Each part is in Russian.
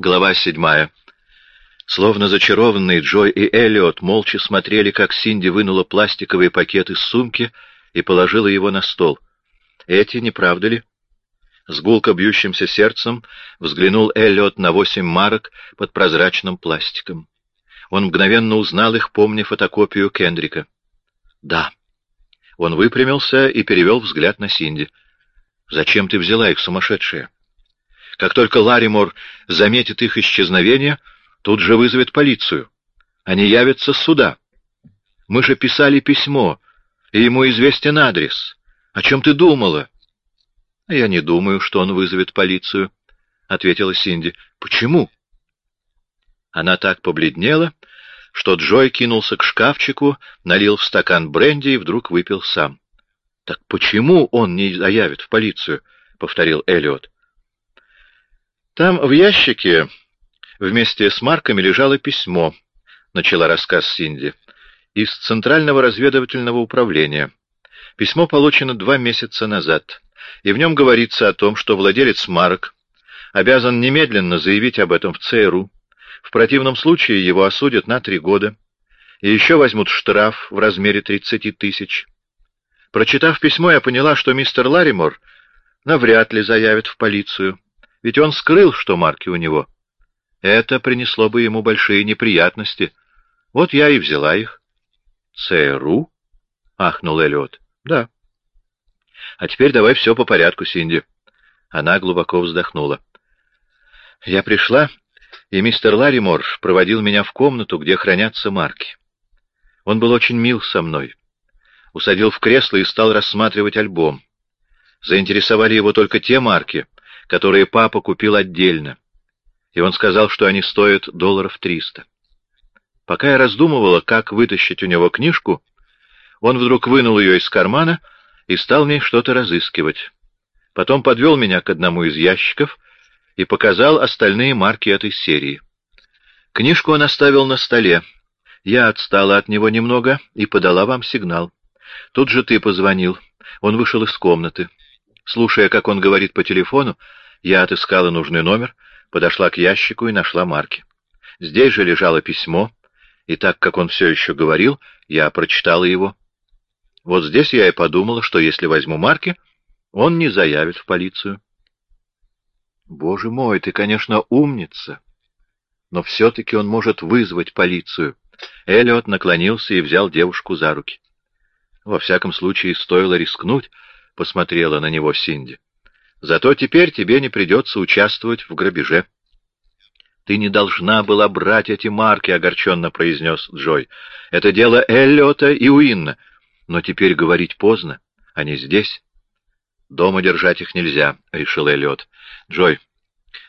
Глава седьмая. Словно зачарованные Джой и Эллиот молча смотрели, как Синди вынула пластиковый пакет из сумки и положила его на стол. Эти, не правда ли? С гулко бьющимся сердцем взглянул Эллиот на восемь марок под прозрачным пластиком. Он мгновенно узнал их, помня фотокопию Кендрика. «Да». Он выпрямился и перевел взгляд на Синди. «Зачем ты взяла их, сумасшедшая?» Как только Ларимор заметит их исчезновение, тут же вызовет полицию. Они явятся сюда. Мы же писали письмо, и ему известен адрес. О чем ты думала? — Я не думаю, что он вызовет полицию, — ответила Синди. — Почему? Она так побледнела, что Джой кинулся к шкафчику, налил в стакан бренди и вдруг выпил сам. — Так почему он не заявит в полицию? — повторил Эллиот. Там в ящике вместе с марками лежало письмо, начала рассказ Синди, из Центрального разведывательного управления. Письмо получено два месяца назад, и в нем говорится о том, что владелец марок обязан немедленно заявить об этом в ЦРУ. В противном случае его осудят на три года, и еще возьмут штраф в размере 30 тысяч. Прочитав письмо, я поняла, что мистер Ларимор навряд ли заявит в полицию. Ведь он скрыл, что марки у него. Это принесло бы ему большие неприятности. Вот я и взяла их. — ЦРУ? — ахнул Эллиот. — Да. — А теперь давай все по порядку, Синди. Она глубоко вздохнула. Я пришла, и мистер Ларимор проводил меня в комнату, где хранятся марки. Он был очень мил со мной. Усадил в кресло и стал рассматривать альбом. Заинтересовали его только те марки, которые папа купил отдельно, и он сказал, что они стоят долларов триста. Пока я раздумывала, как вытащить у него книжку, он вдруг вынул ее из кармана и стал мне что-то разыскивать. Потом подвел меня к одному из ящиков и показал остальные марки этой серии. Книжку он оставил на столе. Я отстала от него немного и подала вам сигнал. Тут же ты позвонил. Он вышел из комнаты. Слушая, как он говорит по телефону, я отыскала нужный номер, подошла к ящику и нашла марки. Здесь же лежало письмо, и так как он все еще говорил, я прочитала его. Вот здесь я и подумала, что если возьму марки, он не заявит в полицию. Боже мой, ты, конечно, умница, но все-таки он может вызвать полицию. Эллиот наклонился и взял девушку за руки. Во всяком случае, стоило рискнуть, посмотрела на него Синди. Зато теперь тебе не придется участвовать в грабеже. «Ты не должна была брать эти марки», — огорченно произнес Джой. «Это дело Эллиота и Уинна. Но теперь говорить поздно. Они здесь». «Дома держать их нельзя», — решил Эллиот. «Джой,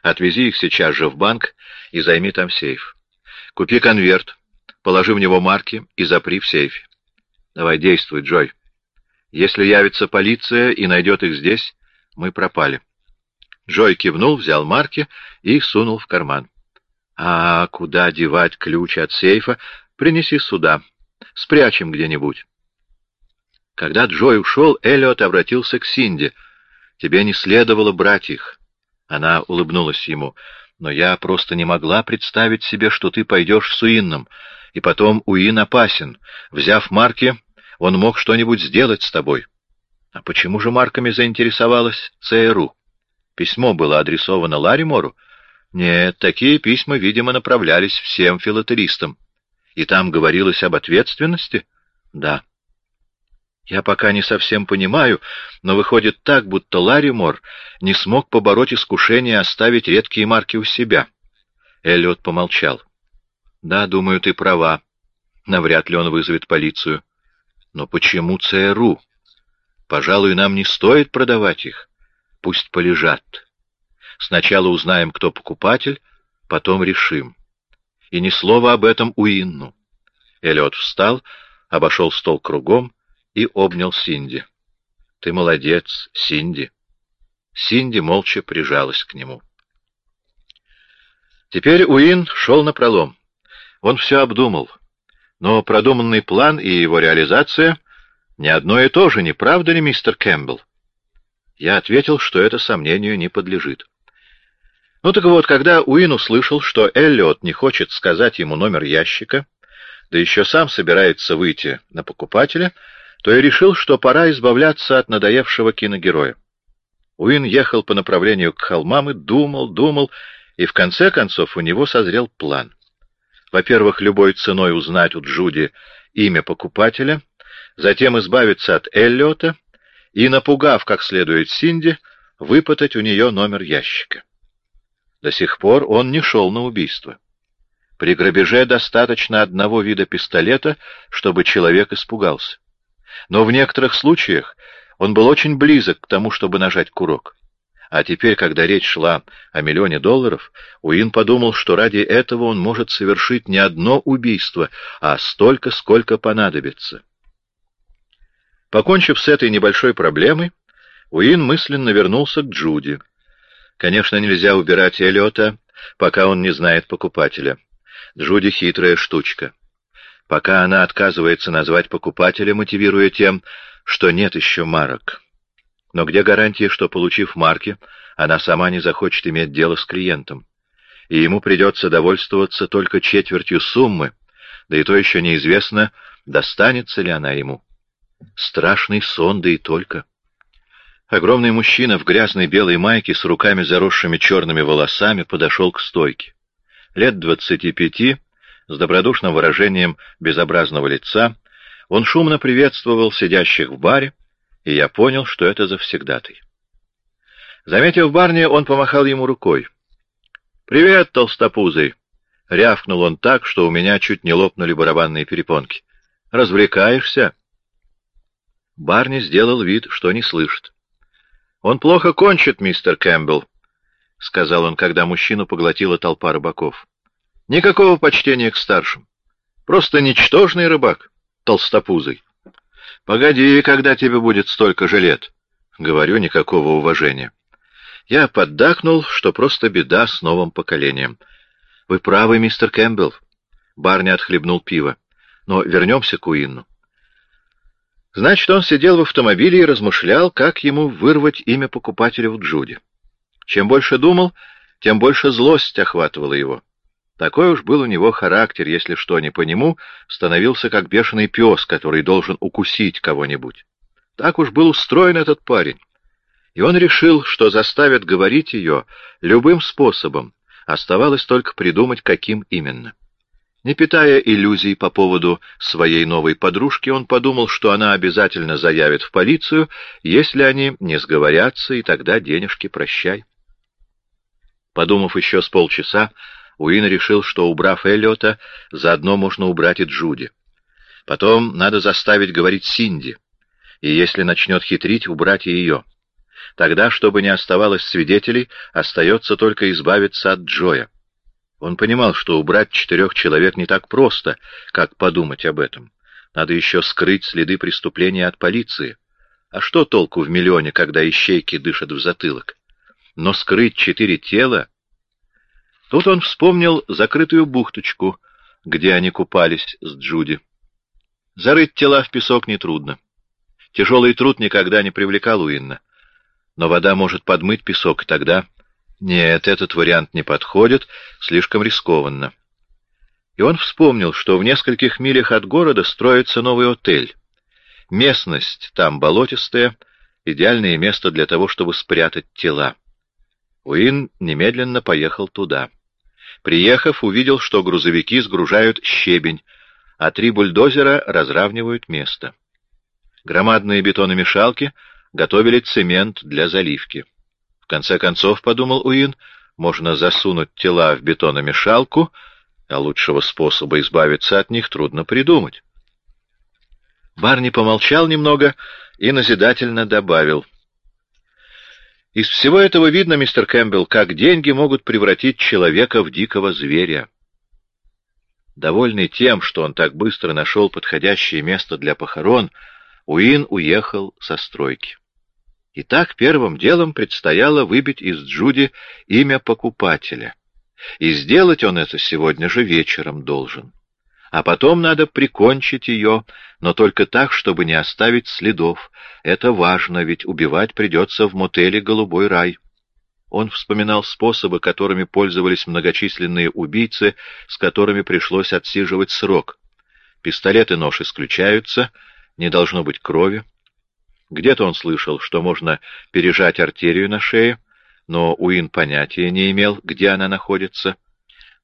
отвези их сейчас же в банк и займи там сейф. Купи конверт, положи в него марки и запри в сейфе. Давай, действуй, Джой». Если явится полиция и найдет их здесь, мы пропали. Джой кивнул, взял марки и сунул в карман. А куда девать ключ от сейфа? Принеси сюда. Спрячем где-нибудь. Когда Джой ушел, Эллиот обратился к Синди. «Тебе не следовало брать их». Она улыбнулась ему. «Но я просто не могла представить себе, что ты пойдешь с Уинном. И потом Уин опасен. Взяв марки, он мог что-нибудь сделать с тобой. А почему же марками заинтересовалась ЦРУ? Письмо было адресовано Ларимору? Нет, такие письма, видимо, направлялись всем филателистам. И там говорилось об ответственности? Да. Я пока не совсем понимаю, но выходит так, будто Ларимор не смог побороть искушение оставить редкие марки у себя. Эллиот помолчал. Да, думаю, ты права. Навряд ли он вызовет полицию. Но почему ЦРУ? Пожалуй, нам не стоит продавать их. Пусть полежат. Сначала узнаем, кто покупатель, потом решим. И ни слова об этом у Инну. Эллиот встал, обошел стол кругом и обнял Синди. — Ты молодец, Синди. Синди молча прижалась к нему. Теперь Уин шел на пролом. Он все обдумал. Но продуманный план и его реализация — не одно и то же, не правда ли, мистер Кэмпбелл? Я ответил, что это сомнению не подлежит. Ну так вот, когда Уин услышал, что Эллиот не хочет сказать ему номер ящика, да еще сам собирается выйти на покупателя, то и решил, что пора избавляться от надоевшего киногероя. Уин ехал по направлению к холмам и думал, думал, и в конце концов у него созрел план. Во-первых, любой ценой узнать у Джуди имя покупателя, затем избавиться от Эллиота и, напугав как следует Синди, выпытать у нее номер ящика. До сих пор он не шел на убийство. При грабеже достаточно одного вида пистолета, чтобы человек испугался. Но в некоторых случаях он был очень близок к тому, чтобы нажать курок. А теперь, когда речь шла о миллионе долларов, Уин подумал, что ради этого он может совершить не одно убийство, а столько, сколько понадобится. Покончив с этой небольшой проблемой, Уин мысленно вернулся к Джуди. Конечно, нельзя убирать Эллиота, пока он не знает покупателя. Джуди хитрая штучка. Пока она отказывается назвать покупателя, мотивируя тем, что нет еще марок. Но где гарантия, что, получив марки, она сама не захочет иметь дело с клиентом? И ему придется довольствоваться только четвертью суммы, да и то еще неизвестно, достанется ли она ему. Страшный сон, да и только. Огромный мужчина в грязной белой майке с руками заросшими черными волосами подошел к стойке. Лет двадцати пяти, с добродушным выражением безобразного лица, он шумно приветствовал сидящих в баре, и я понял, что это завсегдатый. Заметив Барни, он помахал ему рукой. «Привет, толстопузый!» — рявкнул он так, что у меня чуть не лопнули барабанные перепонки. «Развлекаешься?» Барни сделал вид, что не слышит. «Он плохо кончит, мистер Кэмпбелл», — сказал он, когда мужчину поглотила толпа рыбаков. «Никакого почтения к старшим. Просто ничтожный рыбак, толстопузый. Погоди, когда тебе будет столько же лет». Говорю, никакого уважения. Я поддакнул, что просто беда с новым поколением. «Вы правы, мистер Кэмпбелл». Барни отхлебнул пиво. «Но вернемся к Уинну. Значит, он сидел в автомобиле и размышлял, как ему вырвать имя покупателя в Джуди. Чем больше думал, тем больше злость охватывала его. Такой уж был у него характер, если что не по нему, становился как бешеный пес, который должен укусить кого-нибудь. Так уж был устроен этот парень. И он решил, что заставит говорить ее любым способом, оставалось только придумать, каким именно. Не питая иллюзий по поводу своей новой подружки, он подумал, что она обязательно заявит в полицию, если они не сговорятся, и тогда денежки прощай. Подумав еще с полчаса, Уин решил, что, убрав Эллиота, заодно можно убрать и Джуди. Потом надо заставить говорить Синди, и если начнет хитрить, убрать и ее. Тогда, чтобы не оставалось свидетелей, остается только избавиться от Джоя. Он понимал, что убрать четырех человек не так просто, как подумать об этом. Надо еще скрыть следы преступления от полиции. А что толку в миллионе, когда ищейки дышат в затылок? Но скрыть четыре тела... Тут он вспомнил закрытую бухточку, где они купались с Джуди. Зарыть тела в песок нетрудно. Тяжелый труд никогда не привлекал Уинна. Но вода может подмыть песок, и тогда нет, этот вариант не подходит, слишком рискованно. И он вспомнил, что в нескольких милях от города строится новый отель. Местность там болотистая, идеальное место для того, чтобы спрятать тела. Уин немедленно поехал туда. Приехав, увидел, что грузовики сгружают щебень, а три бульдозера разравнивают место. Громадные бетономешалки готовили цемент для заливки конце концов, — подумал Уин, — можно засунуть тела в бетономешалку, а лучшего способа избавиться от них трудно придумать. Барни помолчал немного и назидательно добавил. «Из всего этого видно, мистер Кэмпбелл, как деньги могут превратить человека в дикого зверя». Довольный тем, что он так быстро нашел подходящее место для похорон, Уин уехал со стройки. Итак, первым делом предстояло выбить из Джуди имя покупателя. И сделать он это сегодня же вечером должен. А потом надо прикончить ее, но только так, чтобы не оставить следов. Это важно, ведь убивать придется в мотеле «Голубой рай». Он вспоминал способы, которыми пользовались многочисленные убийцы, с которыми пришлось отсиживать срок. Пистолет и нож исключаются, не должно быть крови. Где-то он слышал, что можно пережать артерию на шее, но Уин понятия не имел, где она находится.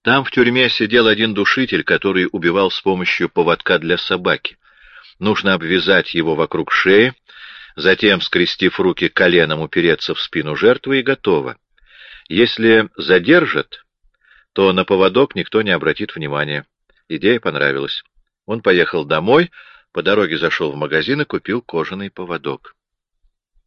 Там в тюрьме сидел один душитель, который убивал с помощью поводка для собаки. Нужно обвязать его вокруг шеи, затем, скрестив руки коленом, упереться в спину жертвы и готово. Если задержат, то на поводок никто не обратит внимания. Идея понравилась. Он поехал домой, по дороге зашел в магазин и купил кожаный поводок.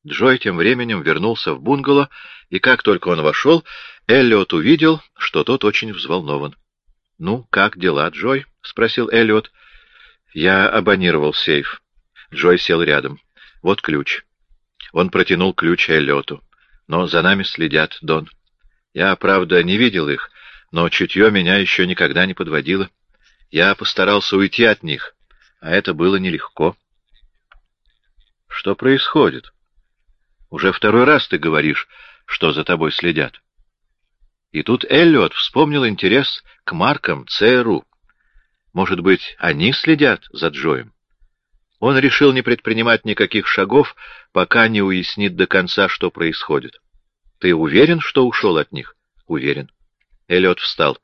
Джой тем временем вернулся в бунгало, и как только он вошел, Эллиот увидел, что тот очень взволнован. — Ну, как дела, Джой? — спросил Эллиот. — Я абонировал сейф. Джой сел рядом. — Вот ключ. Он протянул ключ Эллиоту. — Но за нами следят, Дон. Я, правда, не видел их, но чутье меня еще никогда не подводило. Я постарался уйти от них, а это было нелегко. — Что происходит? Уже второй раз ты говоришь, что за тобой следят. И тут Эллиот вспомнил интерес к маркам ЦРУ. Может быть, они следят за Джоем? Он решил не предпринимать никаких шагов, пока не уяснит до конца, что происходит. Ты уверен, что ушел от них? Уверен. Эллиот встал.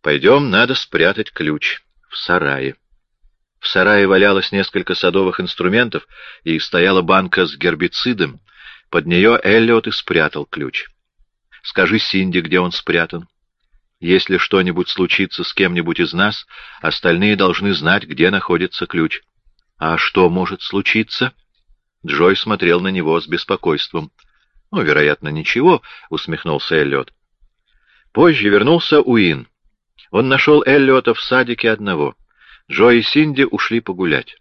Пойдем, надо спрятать ключ в сарае. В сарае валялось несколько садовых инструментов, и стояла банка с гербицидом. Под нее Эллиот и спрятал ключ. Скажи Синди, где он спрятан. Если что-нибудь случится с кем-нибудь из нас, остальные должны знать, где находится ключ. А что может случиться? Джой смотрел на него с беспокойством. — Ну, вероятно, ничего, — усмехнулся Эллиот. Позже вернулся Уин. Он нашел Эллиота в садике одного. Джо и Синди ушли погулять.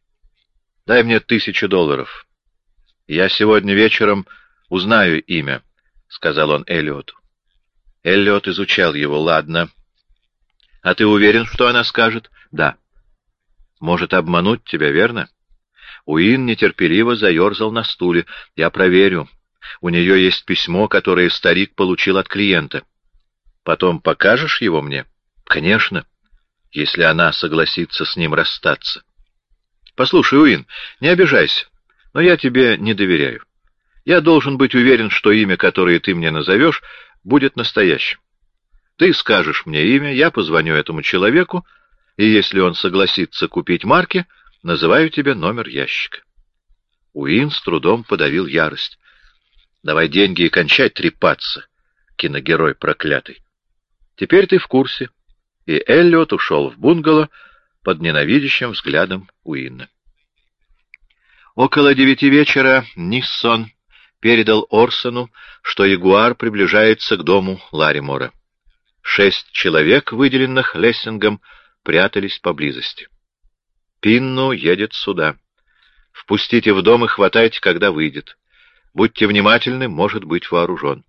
— Дай мне тысячу долларов. Я сегодня вечером узнаю имя. — сказал он Эллиоту. Эллиот изучал его. «Ладно. А ты уверен, что она скажет?» «Да». «Может обмануть тебя, верно?» Уин нетерпеливо заерзал на стуле. «Я проверю. У нее есть письмо, которое старик получил от клиента. Потом покажешь его мне?» «Конечно, если она согласится с ним расстаться». «Послушай, Уин, не обижайся, но я тебе не доверяю. Я должен быть уверен, что имя, которое ты мне назовешь, будет настоящим. Ты скажешь мне имя, я позвоню этому человеку, и если он согласится купить марки, называю тебе номер ящика. Уин с трудом подавил ярость. Давай деньги и кончай трепаться, киногерой проклятый. Теперь ты в курсе. И Эллиот ушел в бунгало под ненавидящим взглядом Уинна. Около девяти вечера Ниссон передал Орсону, что Ягуар приближается к дому Ларимора. Шесть человек, выделенных Лессингом, прятались поблизости. «Пинну едет сюда. Впустите в дом и хватайте, когда выйдет. Будьте внимательны, может быть вооружен».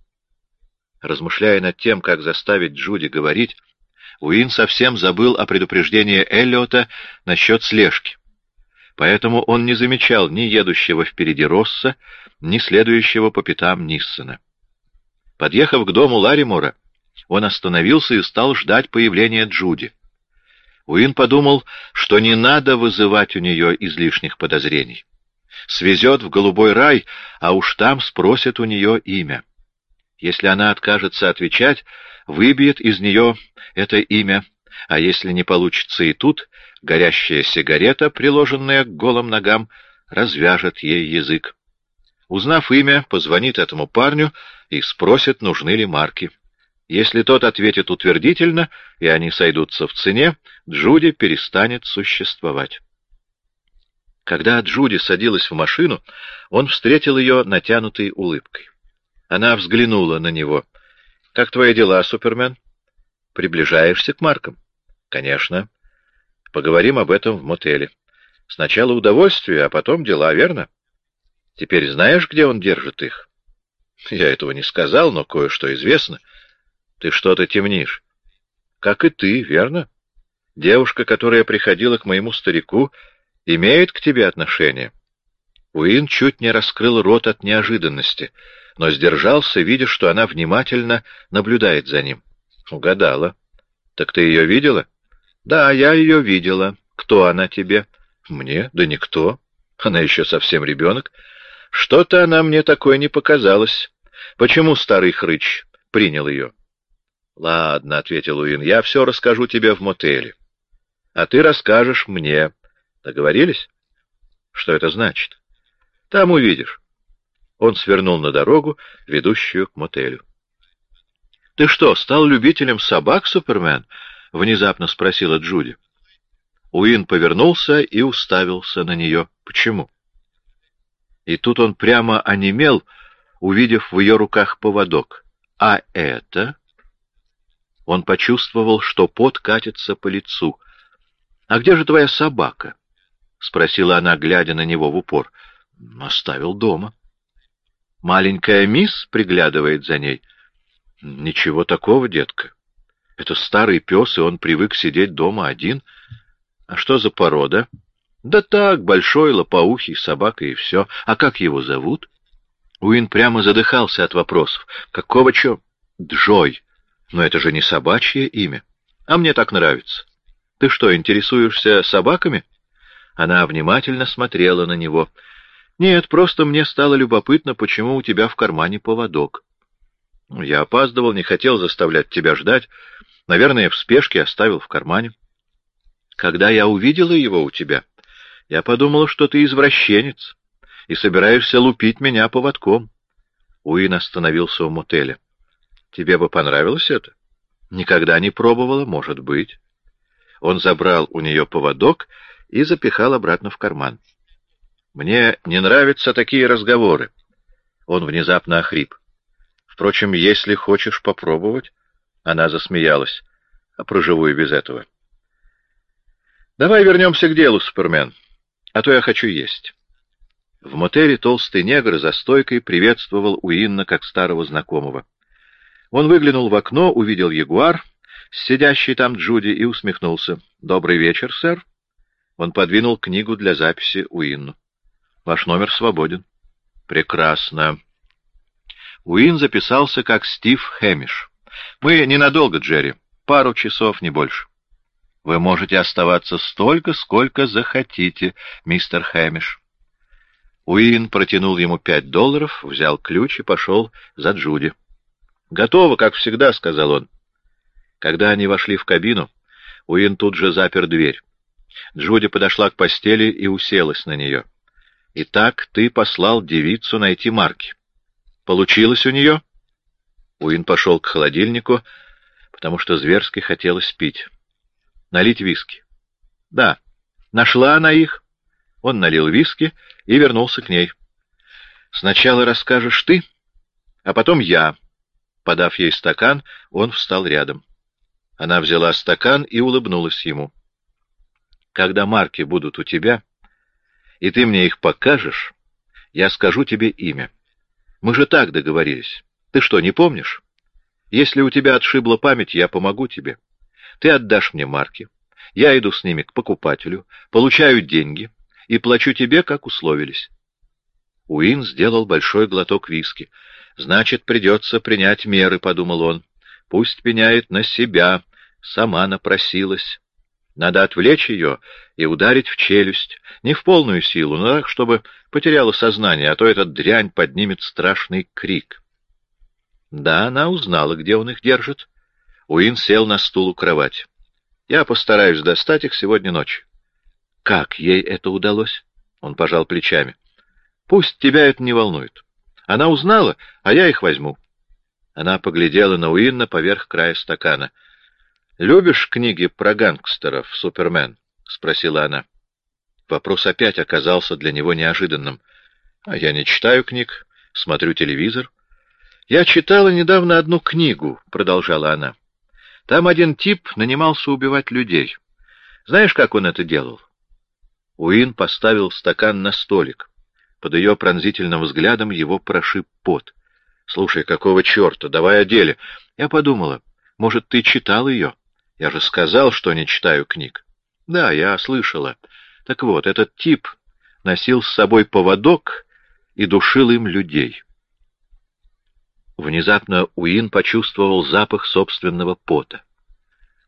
Размышляя над тем, как заставить Джуди говорить, Уин совсем забыл о предупреждении Эллиота насчет слежки. Поэтому он не замечал ни едущего впереди Росса, ни следующего по пятам Ниссена. Подъехав к дому Ларимора, он остановился и стал ждать появления Джуди. Уин подумал, что не надо вызывать у нее излишних подозрений. Свезет в голубой рай, а уж там спросят у нее имя. Если она откажется отвечать, выбьет из нее это имя, а если не получится и тут, горящая сигарета, приложенная к голым ногам, развяжет ей язык. Узнав имя, позвонит этому парню и спросит, нужны ли марки. Если тот ответит утвердительно, и они сойдутся в цене, Джуди перестанет существовать. Когда Джуди садилась в машину, он встретил ее натянутой улыбкой. Она взглянула на него. — Как твои дела, Супермен? — Приближаешься к маркам? — Конечно. Поговорим об этом в мотеле. Сначала удовольствие, а потом дела, верно? — Теперь знаешь, где он держит их? Я этого не сказал, но кое-что известно. Ты что-то темнишь. Как и ты, верно? Девушка, которая приходила к моему старику, имеет к тебе отношение. Уин чуть не раскрыл рот от неожиданности, но сдержался, видя, что она внимательно наблюдает за ним. Угадала. Так ты ее видела? Да, я ее видела. Кто она тебе? Мне? Да никто. Она еще совсем ребенок. Что-то она мне такое не показалось. Почему старый хрыч принял ее? Ладно, — ответил Уин, — я все расскажу тебе в мотеле. А ты расскажешь мне. Договорились? Что это значит? Там увидишь. Он свернул на дорогу, ведущую к мотелю. — Ты что, стал любителем собак, Супермен? — внезапно спросила Джуди. Уин повернулся и уставился на нее. Почему? И тут он прямо онемел, увидев в ее руках поводок. А это... Он почувствовал, что пот катится по лицу. «А где же твоя собака?» — спросила она, глядя на него в упор. «Оставил дома». «Маленькая мисс приглядывает за ней?» «Ничего такого, детка. Это старый пес, и он привык сидеть дома один». А что за порода? Да так, большой, лопоухий, собака и все. А как его зовут? Уин прямо задыхался от вопросов. Какого чё? Джой. Но это же не собачье имя. А мне так нравится. Ты что, интересуешься собаками? Она внимательно смотрела на него. Нет, просто мне стало любопытно, почему у тебя в кармане поводок. Я опаздывал, не хотел заставлять тебя ждать. Наверное, в спешке оставил в кармане. Когда я увидела его у тебя, я подумала, что ты извращенец и собираешься лупить меня поводком. Уин остановился у мотеля. Тебе бы понравилось это? Никогда не пробовала, может быть. Он забрал у нее поводок и запихал обратно в карман. Мне не нравятся такие разговоры. Он внезапно охрип. Впрочем, если хочешь попробовать... Она засмеялась. А проживу и без этого. Давай вернемся к делу, Супермен, а то я хочу есть. В мотеле толстый негр за стойкой приветствовал Уинна как старого знакомого. Он выглянул в окно, увидел ягуар, сидящий там Джуди, и усмехнулся. «Добрый вечер, сэр». Он подвинул книгу для записи Уинну. «Ваш номер свободен». «Прекрасно». Уин записался как Стив Хэмиш. «Мы ненадолго, Джерри. Пару часов, не больше». Вы можете оставаться столько, сколько захотите, мистер Хэмиш. Уин протянул ему пять долларов, взял ключ и пошел за Джуди. «Готово, как всегда», — сказал он. Когда они вошли в кабину, Уин тут же запер дверь. Джуди подошла к постели и уселась на нее. «Итак, ты послал девицу найти Марки. Получилось у нее?» Уин пошел к холодильнику, потому что зверски хотелось пить. Налить виски. Да, нашла она их. Он налил виски и вернулся к ней. Сначала расскажешь ты, а потом я. Подав ей стакан, он встал рядом. Она взяла стакан и улыбнулась ему. Когда марки будут у тебя, и ты мне их покажешь, я скажу тебе имя. Мы же так договорились. Ты что, не помнишь? Если у тебя отшибла память, я помогу тебе. Ты отдашь мне марки. Я иду с ними к покупателю, получаю деньги и плачу тебе, как условились. Уин сделал большой глоток виски. «Значит, придется принять меры», — подумал он. «Пусть пеняет на себя, сама напросилась. Надо отвлечь ее и ударить в челюсть, не в полную силу, но так, чтобы потеряла сознание, а то эта дрянь поднимет страшный крик». Да, она узнала, где он их держит. Уин сел на стул у кровати. «Я постараюсь достать их сегодня ночью». «Как ей это удалось?» Он пожал плечами. «Пусть тебя это не волнует. Она узнала, а я их возьму». Она поглядела на Уинна поверх края стакана. «Любишь книги про гангстеров, Супермен?» — спросила она. Вопрос опять оказался для него неожиданным. «А я не читаю книг, смотрю телевизор». «Я читала недавно одну книгу», — продолжала она. Там один тип нанимался убивать людей. Знаешь, как он это делал? Уин поставил стакан на столик. Под ее пронзительным взглядом его прошиб пот. «Слушай, какого черта? Давай о деле». Я подумала, может, ты читал ее? Я же сказал, что не читаю книг. Да, я слышала. Так вот, этот тип носил с собой поводок и душил им людей. Внезапно Уин почувствовал запах собственного пота.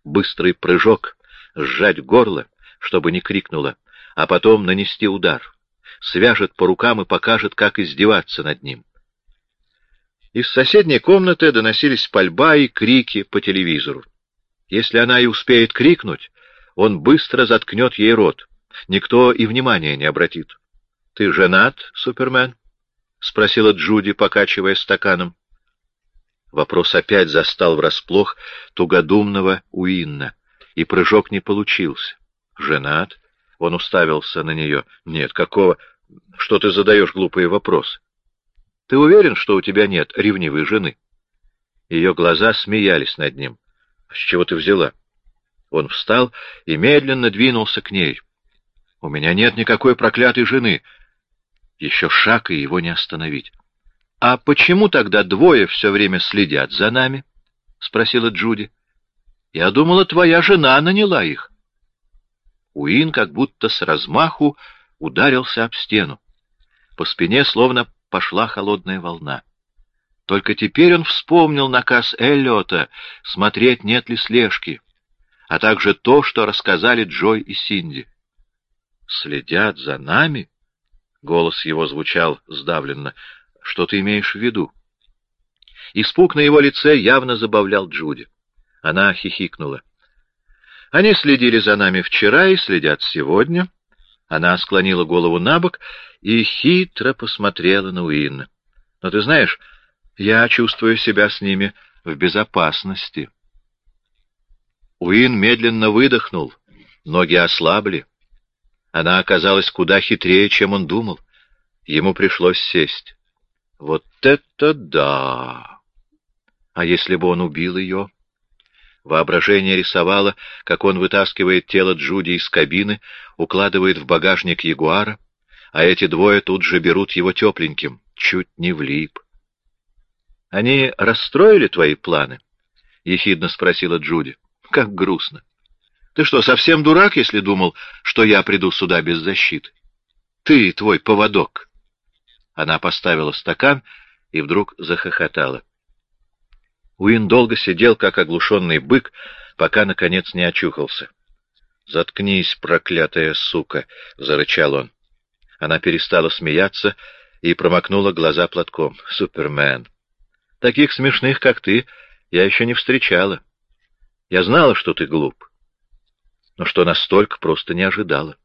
Быстрый прыжок, сжать горло, чтобы не крикнуло, а потом нанести удар. Свяжет по рукам и покажет, как издеваться над ним. Из соседней комнаты доносились пальба и крики по телевизору. Если она и успеет крикнуть, он быстро заткнет ей рот. Никто и внимания не обратит. — Ты женат, Супермен? — спросила Джуди, покачивая стаканом. Вопрос опять застал врасплох тугодумного Уинна, и прыжок не получился. «Женат?» Он уставился на нее. «Нет, какого? Что ты задаешь глупые вопросы? Ты уверен, что у тебя нет ревнивой жены?» Ее глаза смеялись над ним. «С чего ты взяла?» Он встал и медленно двинулся к ней. «У меня нет никакой проклятой жены. Еще шаг, и его не остановить». «А почему тогда двое все время следят за нами?» — спросила Джуди. «Я думала, твоя жена наняла их». Уин как будто с размаху ударился об стену. По спине словно пошла холодная волна. Только теперь он вспомнил наказ Эллиота смотреть, нет ли слежки, а также то, что рассказали Джой и Синди. «Следят за нами?» — голос его звучал сдавленно. «Что ты имеешь в виду?» Испуг на его лице явно забавлял Джуди. Она хихикнула. «Они следили за нами вчера и следят сегодня». Она склонила голову на бок и хитро посмотрела на Уинна. «Но ты знаешь, я чувствую себя с ними в безопасности». Уин медленно выдохнул, ноги ослабли. Она оказалась куда хитрее, чем он думал. Ему пришлось сесть. Вот это да! А если бы он убил ее? Воображение рисовало, как он вытаскивает тело Джуди из кабины, укладывает в багажник Ягуара, а эти двое тут же берут его тепленьким, чуть не влип. — Они расстроили твои планы? — ехидно спросила Джуди. — Как грустно. Ты что, совсем дурак, если думал, что я приду сюда без защиты? Ты твой поводок. Она поставила стакан и вдруг захохотала. Уин долго сидел, как оглушенный бык, пока, наконец, не очухался. «Заткнись, проклятая сука!» — зарычал он. Она перестала смеяться и промокнула глаза платком. «Супермен! Таких смешных, как ты, я еще не встречала. Я знала, что ты глуп, но что настолько просто не ожидала».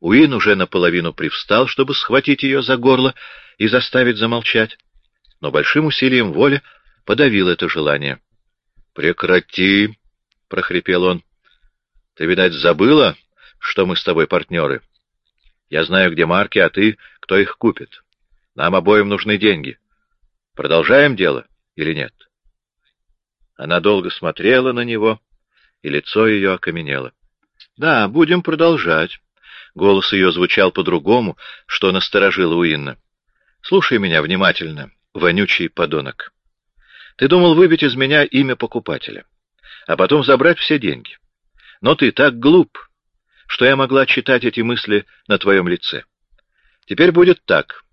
Уин уже наполовину привстал, чтобы схватить ее за горло и заставить замолчать, но большим усилием воли подавил это желание. «Прекрати!» — прохрипел он. «Ты, видать, забыла, что мы с тобой партнеры? Я знаю, где марки, а ты, кто их купит. Нам обоим нужны деньги. Продолжаем дело или нет?» Она долго смотрела на него, и лицо ее окаменело. «Да, будем продолжать». Голос ее звучал по-другому, что насторожило Уинна. «Слушай меня внимательно, вонючий подонок. Ты думал выбить из меня имя покупателя, а потом забрать все деньги. Но ты так глуп, что я могла читать эти мысли на твоем лице. Теперь будет так.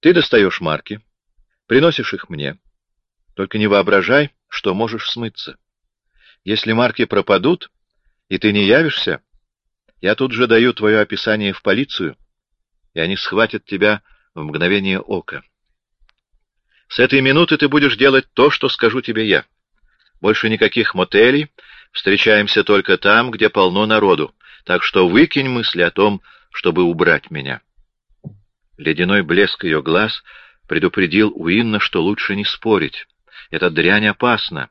Ты достаешь марки, приносишь их мне. Только не воображай, что можешь смыться. Если марки пропадут, и ты не явишься, я тут же даю твое описание в полицию, и они схватят тебя в мгновение ока. С этой минуты ты будешь делать то, что скажу тебе я. Больше никаких мотелей, встречаемся только там, где полно народу, так что выкинь мысли о том, чтобы убрать меня. Ледяной блеск ее глаз предупредил Уинна, что лучше не спорить. Эта дрянь опасна.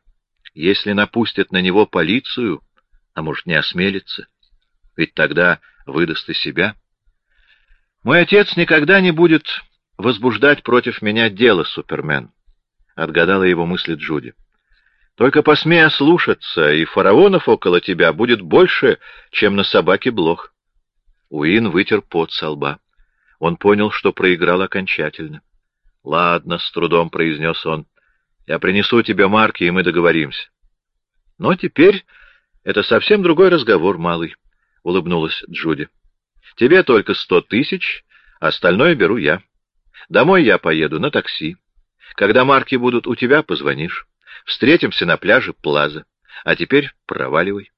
Если напустят на него полицию, а может, не осмелится, ведь тогда выдаст и себя. Мой отец никогда не будет возбуждать против меня дело, Супермен, — отгадала его мысли Джуди. Только посмей ослушаться, и фараонов около тебя будет больше, чем на собаке блох. Уин вытер пот со лба. Он понял, что проиграл окончательно. — Ладно, — с трудом произнес он, — я принесу тебе марки, и мы договоримся. Но теперь это совсем другой разговор, малый, — улыбнулась Джуди. Тебе только сто тысяч, остальное беру я. Домой я поеду на такси. Когда марки будут у тебя, позвонишь. Встретимся на пляже Плаза. А теперь проваливай.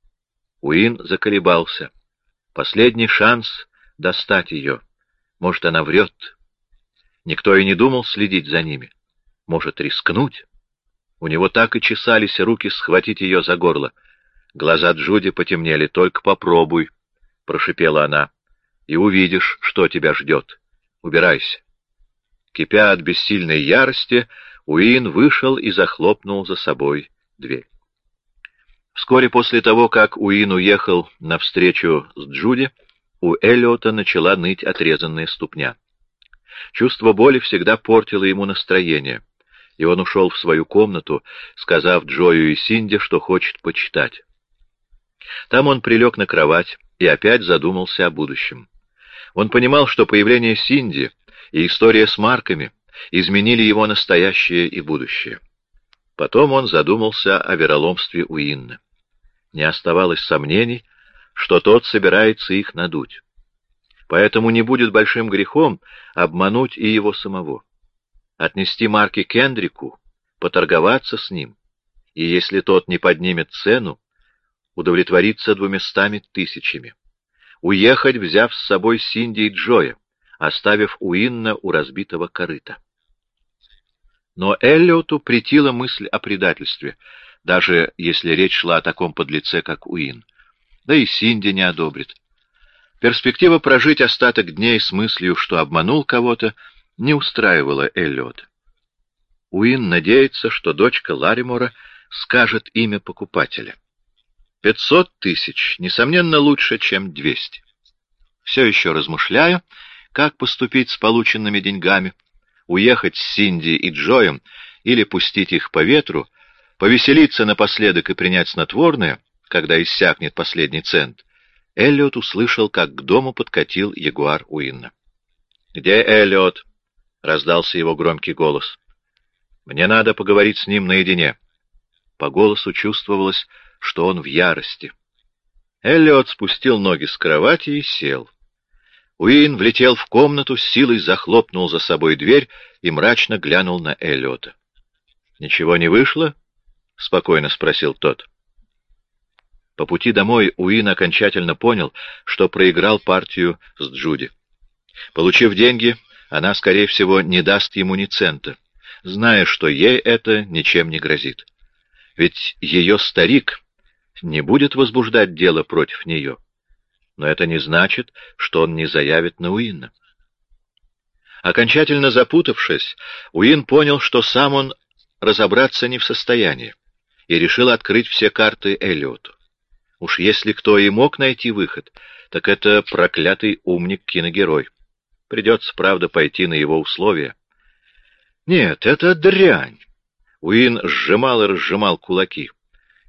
Уин заколебался. Последний шанс достать ее. Может, она врет. Никто и не думал следить за ними. Может, рискнуть? У него так и чесались руки схватить ее за горло. Глаза Джуди потемнели. «Только попробуй», — прошипела она, — «и увидишь, что тебя ждет. Убирайся». Кипя от бессильной ярости, Уин вышел и захлопнул за собой дверь. Вскоре после того, как Уин уехал навстречу с Джуди, у Эллиота начала ныть отрезанная ступня. Чувство боли всегда портило ему настроение, и он ушел в свою комнату, сказав Джою и Синди, что хочет почитать. Там он прилег на кровать и опять задумался о будущем. Он понимал, что появление Синди и история с марками изменили его настоящее и будущее. Потом он задумался о вероломстве Уинна. Не оставалось сомнений, что тот собирается их надуть. Поэтому не будет большим грехом обмануть и его самого. Отнести марки Кендрику, поторговаться с ним, и если тот не поднимет цену, удовлетвориться двумястами тысячами. Уехать, взяв с собой Синди и Джоя, оставив Уинна у разбитого корыта. Но Эллиоту претила мысль о предательстве, даже если речь шла о таком подлеце, как Уин. Да и Синди не одобрит. Перспектива прожить остаток дней с мыслью, что обманул кого-то, не устраивала Эллиота. Уин надеется, что дочка Ларимора скажет имя покупателя. Пятьсот тысяч, несомненно, лучше, чем двести. Все еще размышляя, как поступить с полученными деньгами, уехать с Синди и Джоем или пустить их по ветру, повеселиться напоследок и принять снотворное, когда иссякнет последний цент, Эллиот услышал, как к дому подкатил ягуар Уинна. «Где Эллиот?» — раздался его громкий голос. «Мне надо поговорить с ним наедине». По голосу чувствовалось, что он в ярости. Эллиот спустил ноги с кровати и сел. Уин влетел в комнату, с силой захлопнул за собой дверь и мрачно глянул на Эллиота. «Ничего не вышло?» — спокойно спросил тот. По пути домой Уин окончательно понял, что проиграл партию с Джуди. Получив деньги, она, скорее всего, не даст ему ни цента, зная, что ей это ничем не грозит. Ведь ее старик не будет возбуждать дело против нее но это не значит, что он не заявит на Уинна. Окончательно запутавшись, Уин понял, что сам он разобраться не в состоянии, и решил открыть все карты Эллиоту. Уж если кто и мог найти выход, так это проклятый умник-киногерой. Придется, правда, пойти на его условия. Нет, это дрянь. Уин сжимал и разжимал кулаки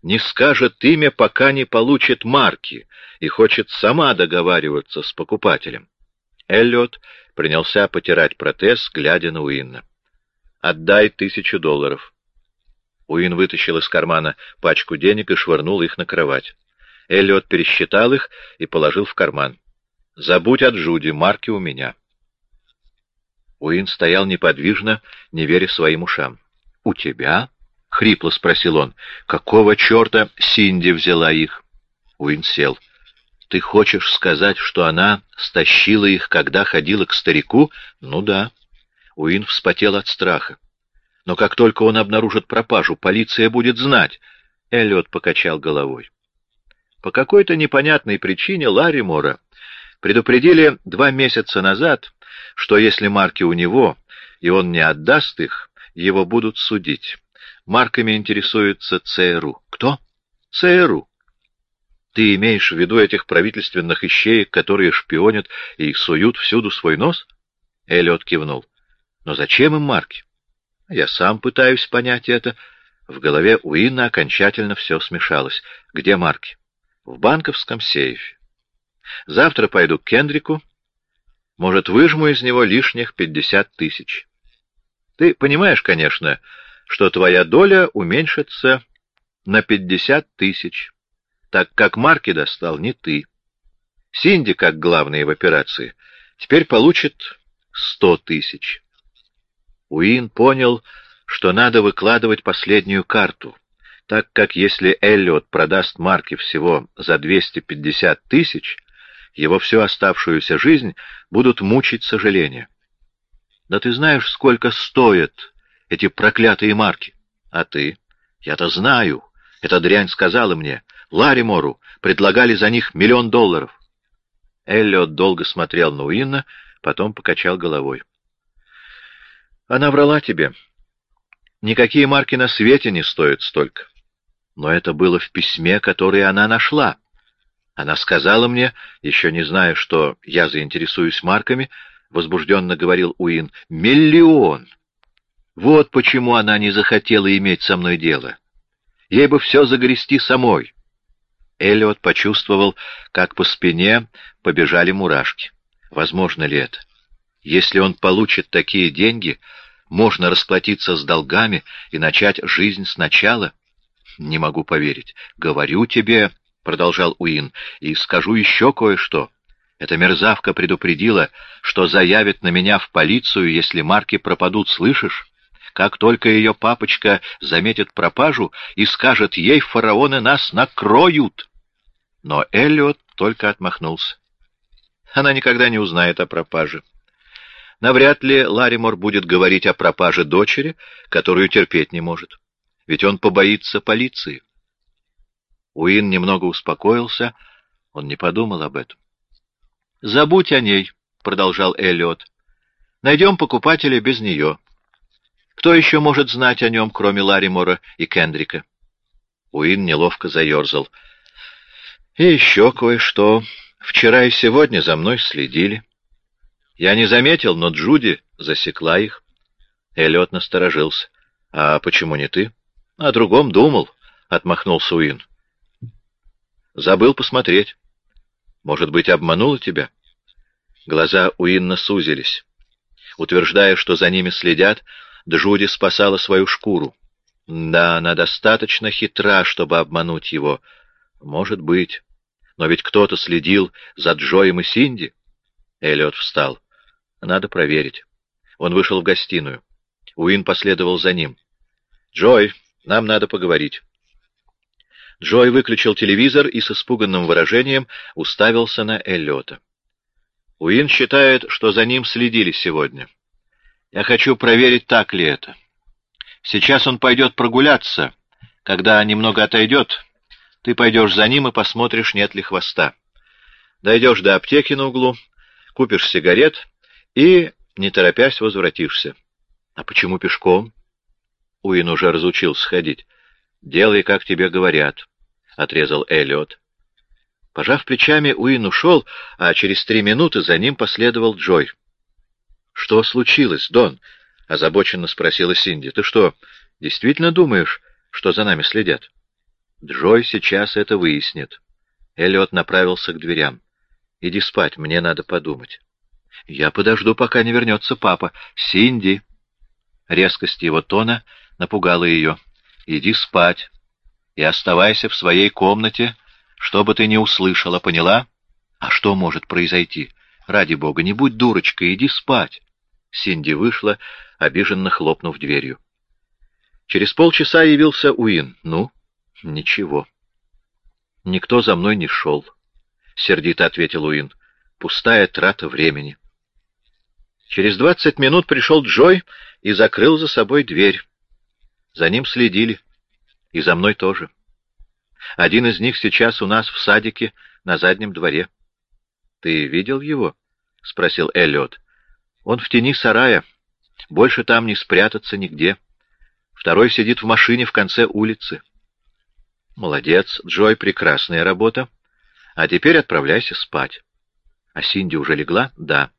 не скажет имя, пока не получит марки, и хочет сама договариваться с покупателем. Эллиот принялся потирать протез, глядя на Уинна. «Отдай тысячу долларов». Уин вытащил из кармана пачку денег и швырнул их на кровать. Эллиот пересчитал их и положил в карман. «Забудь от Джуди, марки у меня». Уин стоял неподвижно, не веря своим ушам. «У тебя?» — хрипло спросил он. «Какого черта Синди взяла их?» Уин сел. «Ты хочешь сказать, что она стащила их, когда ходила к старику?» «Ну да». Уин вспотел от страха. «Но как только он обнаружит пропажу, полиция будет знать». Эллиот покачал головой. По какой-то непонятной причине Ларри Мора предупредили два месяца назад, что если марки у него, и он не отдаст их, его будут судить. Марками интересуется ЦРУ. Кто? ЦРУ. Ты имеешь в виду этих правительственных ищеек, которые шпионят и суют всюду свой нос? Эллиот кивнул. Но зачем им марки? Я сам пытаюсь понять это. В голове Уинна окончательно все смешалось. Где марки? В банковском сейфе. Завтра пойду к Кендрику. Может, выжму из него лишних пятьдесят тысяч. Ты понимаешь, конечно, что твоя доля уменьшится на пятьдесят тысяч, так как марки достал не ты. Синди, как главный в операции, теперь получит сто тысяч. Уин понял, что надо выкладывать последнюю карту, так как если Эллиот продаст марки всего за 250 тысяч, его всю оставшуюся жизнь будут мучить сожаления. Да ты знаешь, сколько стоят эти проклятые марки? А ты? Я-то знаю. Эта дрянь сказала мне. Ларимору предлагали за них миллион долларов. Эллиот долго смотрел на Уинна, потом покачал головой. Она врала тебе. Никакие марки на свете не стоят столько. Но это было в письме, которое она нашла. Она сказала мне, еще не зная, что я заинтересуюсь марками, возбужденно говорил Уин, миллион. Вот почему она не захотела иметь со мной дело. Ей бы все загрести самой. Эллиот почувствовал, как по спине побежали мурашки. Возможно ли это? Если он получит такие деньги, можно расплатиться с долгами и начать жизнь сначала? Не могу поверить. Говорю тебе, — продолжал Уин, — и скажу еще кое-что. Эта мерзавка предупредила, что заявит на меня в полицию, если марки пропадут, слышишь? Как только ее папочка заметит пропажу и скажет ей, фараоны нас накроют. Но Эллиот только отмахнулся. Она никогда не узнает о пропаже. Навряд ли Ларимор будет говорить о пропаже дочери, которую терпеть не может. Ведь он побоится полиции. Уин немного успокоился, он не подумал об этом. «Забудь о ней», — продолжал Эллиот. «Найдем покупателя без нее. Кто еще может знать о нем, кроме Ларимора и Кендрика?» Уин неловко заерзал. «И еще кое-что. Вчера и сегодня за мной следили. Я не заметил, но Джуди засекла их». Эллиот насторожился. «А почему не ты?» «О другом думал», — отмахнулся Уин. «Забыл посмотреть. Может быть, обманула тебя?» Глаза Уинна сузились. Утверждая, что за ними следят, Джуди спасала свою шкуру. Да, она достаточно хитра, чтобы обмануть его. Может быть. Но ведь кто-то следил за Джоем и Синди. Эллиот встал. Надо проверить. Он вышел в гостиную. Уин последовал за ним. «Джой, нам надо поговорить». Джой выключил телевизор и с испуганным выражением уставился на Эллиота. Уин считает, что за ним следили сегодня. Я хочу проверить, так ли это. Сейчас он пойдет прогуляться. Когда немного отойдет, ты пойдешь за ним и посмотришь, нет ли хвоста. Дойдешь до аптеки на углу, купишь сигарет и, не торопясь, возвратишься. А почему пешком? Уин уже разучился ходить. Делай, как тебе говорят, — отрезал Эллиот. Пожав плечами, Уин ушел, а через три минуты за ним последовал Джой. «Что случилось, Дон?» — озабоченно спросила Синди. «Ты что, действительно думаешь, что за нами следят?» «Джой сейчас это выяснит». Эллиот направился к дверям. «Иди спать, мне надо подумать». «Я подожду, пока не вернется папа. Синди!» Резкость его тона напугала ее. «Иди спать и оставайся в своей комнате, чтобы ты не услышала, поняла? А что может произойти? Ради бога, не будь дурочкой, иди спать!» Синди вышла, обиженно хлопнув дверью. Через полчаса явился Уин. «Ну?» «Ничего». «Никто за мной не шел», — сердито ответил Уин. «Пустая трата времени». Через двадцать минут пришел Джой и закрыл за собой дверь. За ним следили. И за мной тоже. Один из них сейчас у нас в садике на заднем дворе. — Ты видел его? — спросил Эллиот. Он в тени сарая. Больше там не спрятаться нигде. Второй сидит в машине в конце улицы. Молодец, Джой, прекрасная работа. А теперь отправляйся спать. А Синди уже легла? Да.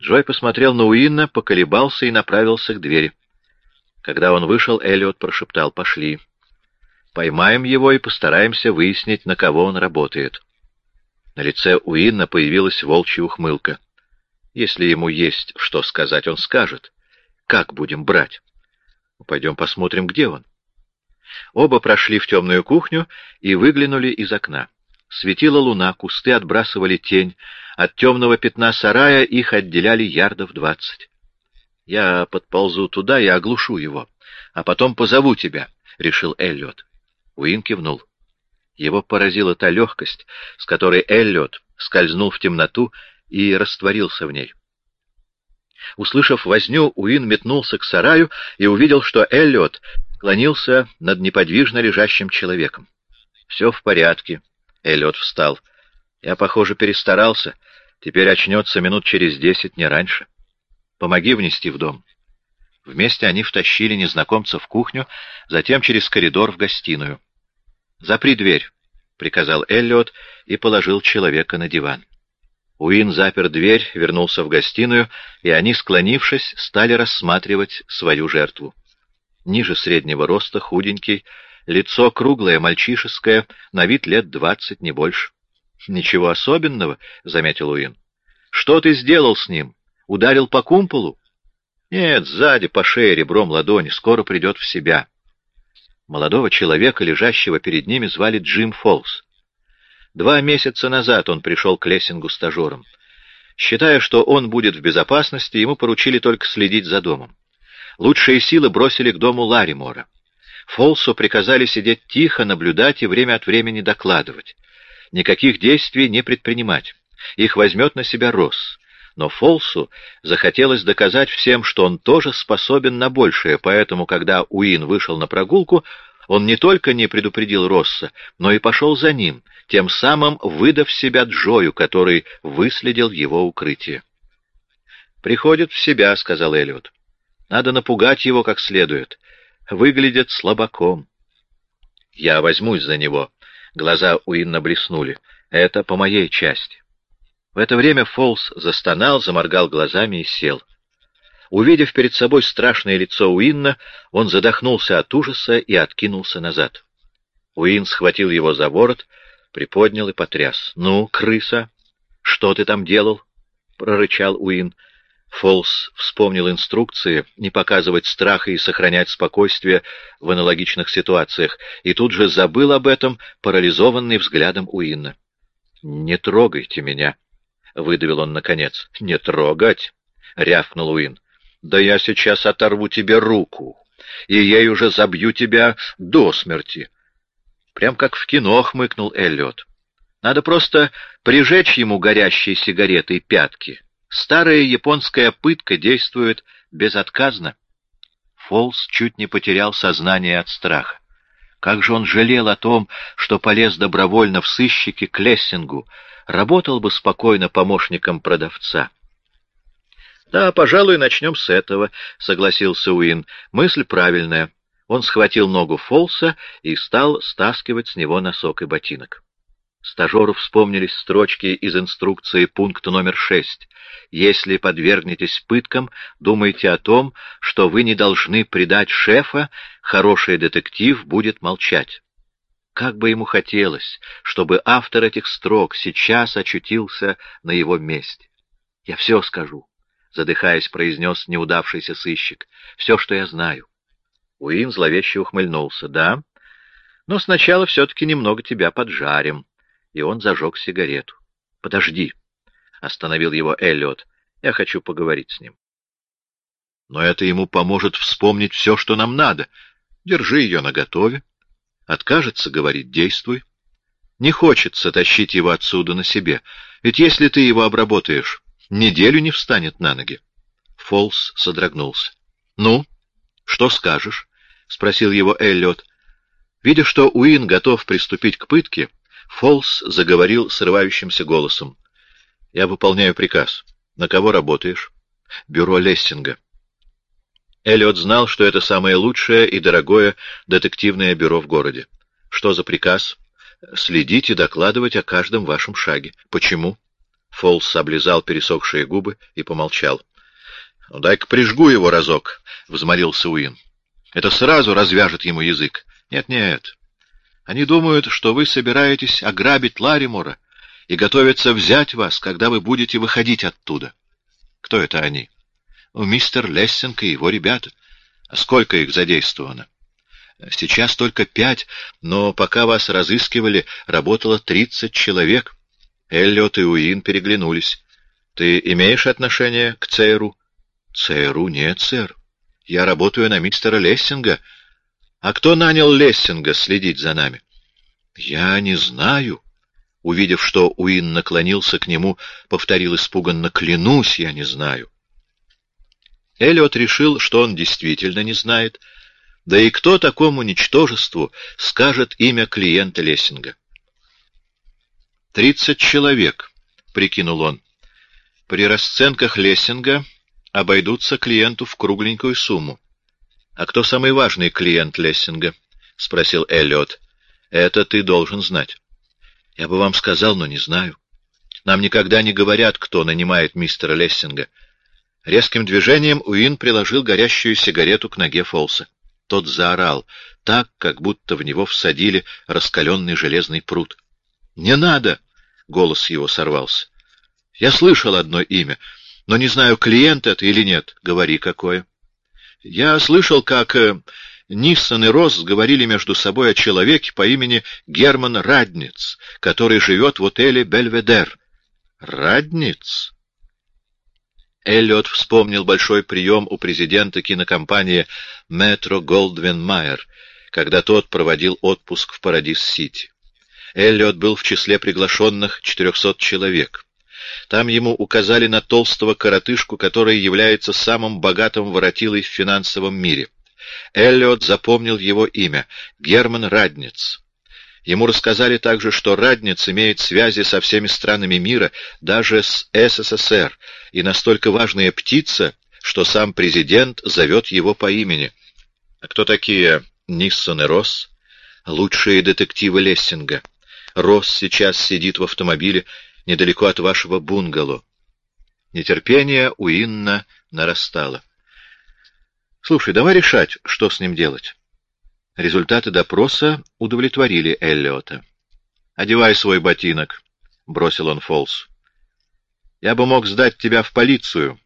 Джой посмотрел на Уинна, поколебался и направился к двери. Когда он вышел, Эллиот прошептал «Пошли». Поймаем его и постараемся выяснить, на кого он работает. На лице Уинна появилась волчья ухмылка. Если ему есть что сказать, он скажет. Как будем брать? Пойдем посмотрим, где он. Оба прошли в темную кухню и выглянули из окна. Светила луна, кусты отбрасывали тень. От темного пятна сарая их отделяли ярдов двадцать. «Я подползу туда и оглушу его, а потом позову тебя», — решил Эллиот. Уин кивнул. Его поразила та легкость, с которой Эллиот скользнул в темноту и растворился в ней. Услышав возню, Уин метнулся к сараю и увидел, что Эллиот склонился над неподвижно лежащим человеком. «Все в порядке», — Эллиот встал. «Я, похоже, перестарался. Теперь очнется минут через десять, не раньше. Помоги внести в дом». Вместе они втащили незнакомца в кухню, затем через коридор в гостиную. «Запри дверь», — приказал Эллиот и положил человека на диван. Уин запер дверь, вернулся в гостиную, и они, склонившись, стали рассматривать свою жертву. Ниже среднего роста, худенький, лицо круглое, мальчишеское, на вид лет двадцать, не больше. «Ничего особенного», — заметил Уин. «Что ты сделал с ним? Ударил по кумполу?» «Нет, сзади, по шее, ребром ладони, скоро придет в себя». Молодого человека, лежащего перед ними, звали Джим Фолс. Два месяца назад он пришел к Лессингу стажером. Считая, что он будет в безопасности, ему поручили только следить за домом. Лучшие силы бросили к дому Ларимора. Фолсу приказали сидеть тихо, наблюдать и время от времени докладывать. Никаких действий не предпринимать. Их возьмет на себя Росс. Но Фолсу захотелось доказать всем, что он тоже способен на большее, поэтому, когда Уин вышел на прогулку, он не только не предупредил Росса, но и пошел за ним, тем самым выдав себя Джою, который выследил его укрытие. «Приходит в себя», — сказал Эллиот. «Надо напугать его как следует. Выглядит слабаком». «Я возьмусь за него». Глаза Уинна блеснули. «Это по моей части». В это время Фолс застонал, заморгал глазами и сел. Увидев перед собой страшное лицо Уинна, он задохнулся от ужаса и откинулся назад. Уин схватил его за ворот, приподнял и потряс. «Ну, крыса, что ты там делал?» — прорычал Уин. Фолс вспомнил инструкции не показывать страха и сохранять спокойствие в аналогичных ситуациях, и тут же забыл об этом, парализованный взглядом Уинна. «Не трогайте меня!» — выдавил он наконец. — Не трогать! — рявкнул Уин. — Да я сейчас оторву тебе руку, и ей уже забью тебя до смерти. Прям как в кино хмыкнул Эллиот. Надо просто прижечь ему горящие сигареты и пятки. Старая японская пытка действует безотказно. Фолс чуть не потерял сознание от страха. Как же он жалел о том, что полез добровольно в сыщики к Лессингу, работал бы спокойно помощником продавца. «Да, пожалуй, начнем с этого», — согласился Уин. «Мысль правильная». Он схватил ногу Фолса и стал стаскивать с него носок и ботинок. Стажеру вспомнились строчки из инструкции пункта номер шесть. «Если подвергнетесь пыткам, думайте о том, что вы не должны предать шефа, хороший детектив будет молчать». Как бы ему хотелось, чтобы автор этих строк сейчас очутился на его месте. «Я все скажу», — задыхаясь, произнес неудавшийся сыщик. «Все, что я знаю». Уин зловеще ухмыльнулся. «Да, но сначала все-таки немного тебя поджарим». И он зажег сигарету. «Подожди», — остановил его Эллиот. «Я хочу поговорить с ним». «Но это ему поможет вспомнить все, что нам надо. Держи ее наготове». Откажется, говорит, действуй. Не хочется тащить его отсюда на себе, ведь если ты его обработаешь, неделю не встанет на ноги. Фолс содрогнулся. — Ну, что скажешь? — спросил его Эллиот. Видя, что Уин готов приступить к пытке, Фолс заговорил срывающимся голосом. — Я выполняю приказ. На кого работаешь? — Бюро Лессинга. Эллиот знал, что это самое лучшее и дорогое детективное бюро в городе. Что за приказ? Следить и докладывать о каждом вашем шаге. Почему? Фолс облизал пересохшие губы и помолчал. «Ну, дай-ка прижгу его разок», — взмолился Уин. «Это сразу развяжет ему язык». «Нет-нет. Они думают, что вы собираетесь ограбить Ларимора и готовятся взять вас, когда вы будете выходить оттуда». «Кто это они?» Мистер Лессинг и его ребята. А сколько их задействовано? Сейчас только пять, но пока вас разыскивали, работало тридцать человек. Эллиот и Уин переглянулись. Ты имеешь отношение к ЦРУ? ЦРУ нет, сэр. Я работаю на мистера Лессинга. А кто нанял Лессинга следить за нами? Я не знаю. Увидев, что Уин наклонился к нему, повторил испуганно, «Клянусь, я не знаю». Эллиот решил, что он действительно не знает, да и кто такому ничтожеству скажет имя клиента Лессинга? «Тридцать человек», — прикинул он. «При расценках Лессинга обойдутся клиенту в кругленькую сумму». «А кто самый важный клиент Лессинга?» — спросил Эллиот. «Это ты должен знать». «Я бы вам сказал, но не знаю. Нам никогда не говорят, кто нанимает мистера Лессинга». Резким движением Уин приложил горящую сигарету к ноге Фолса. Тот заорал, так, как будто в него всадили раскаленный железный пруд. «Не надо!» — голос его сорвался. «Я слышал одно имя, но не знаю, клиент это или нет. Говори, какое». «Я слышал, как э, Ниссон и Росс говорили между собой о человеке по имени Герман Радниц, который живет в отеле «Бельведер». «Радниц?» Эллиот вспомнил большой прием у президента кинокомпании «Метро Голдвин Майер», когда тот проводил отпуск в Парадис-Сити. Эллиот был в числе приглашенных 400 человек. Там ему указали на толстого коротышку, который является самым богатым воротилой в финансовом мире. Эллиот запомнил его имя — Герман Радниц. Ему рассказали также, что Радниц имеет связи со всеми странами мира, даже с СССР, и настолько важная птица, что сам президент зовет его по имени. А кто такие Ниссон и Росс? Лучшие детективы Лессинга. Росс сейчас сидит в автомобиле недалеко от вашего бунгало. Нетерпение у Инна нарастало. Слушай, давай решать, что с ним делать. Результаты допроса удовлетворили Эллиота. «Одевай свой ботинок», — бросил он Фолс. «Я бы мог сдать тебя в полицию,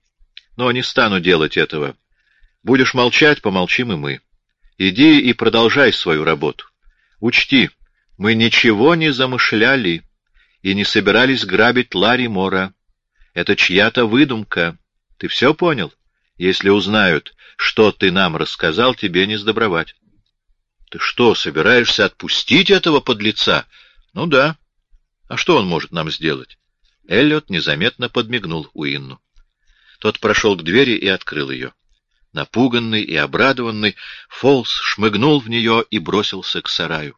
но не стану делать этого. Будешь молчать, помолчим и мы. Иди и продолжай свою работу. Учти, мы ничего не замышляли и не собирались грабить Ларри Мора. Это чья-то выдумка. Ты все понял? Если узнают, что ты нам рассказал, тебе не сдобровать». Ты что, собираешься отпустить этого подлеца? Ну да. А что он может нам сделать? Эллиот незаметно подмигнул Уинну. Тот прошел к двери и открыл ее. Напуганный и обрадованный, Фолс шмыгнул в нее и бросился к сараю.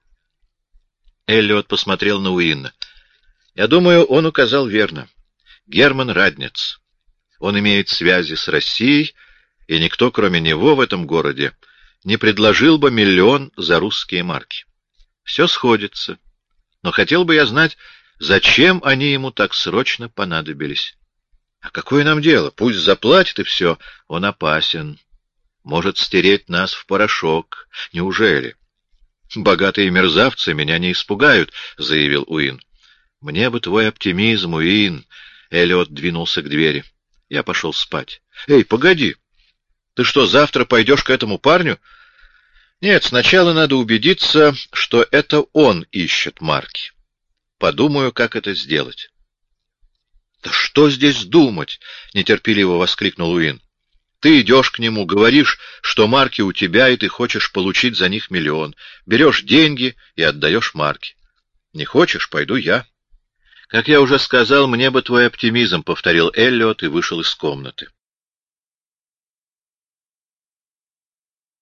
Эллиот посмотрел на Уинна. Я думаю, он указал верно. Герман Раднец. Он имеет связи с Россией, и никто, кроме него, в этом городе не предложил бы миллион за русские марки. Все сходится. Но хотел бы я знать, зачем они ему так срочно понадобились. А какое нам дело? Пусть заплатит и все. Он опасен. Может стереть нас в порошок. Неужели? Богатые мерзавцы меня не испугают, — заявил Уин. Мне бы твой оптимизм, Уин. Эллиот двинулся к двери. Я пошел спать. Эй, погоди! Ты что, завтра пойдешь к этому парню? Нет, сначала надо убедиться, что это он ищет марки. Подумаю, как это сделать. Да что здесь думать? нетерпеливо воскликнул Уин. Ты идешь к нему, говоришь, что марки у тебя, и ты хочешь получить за них миллион. Берешь деньги и отдаешь марки. Не хочешь, пойду я. Как я уже сказал, мне бы твой оптимизм, — повторил Эллиот и вышел из комнаты.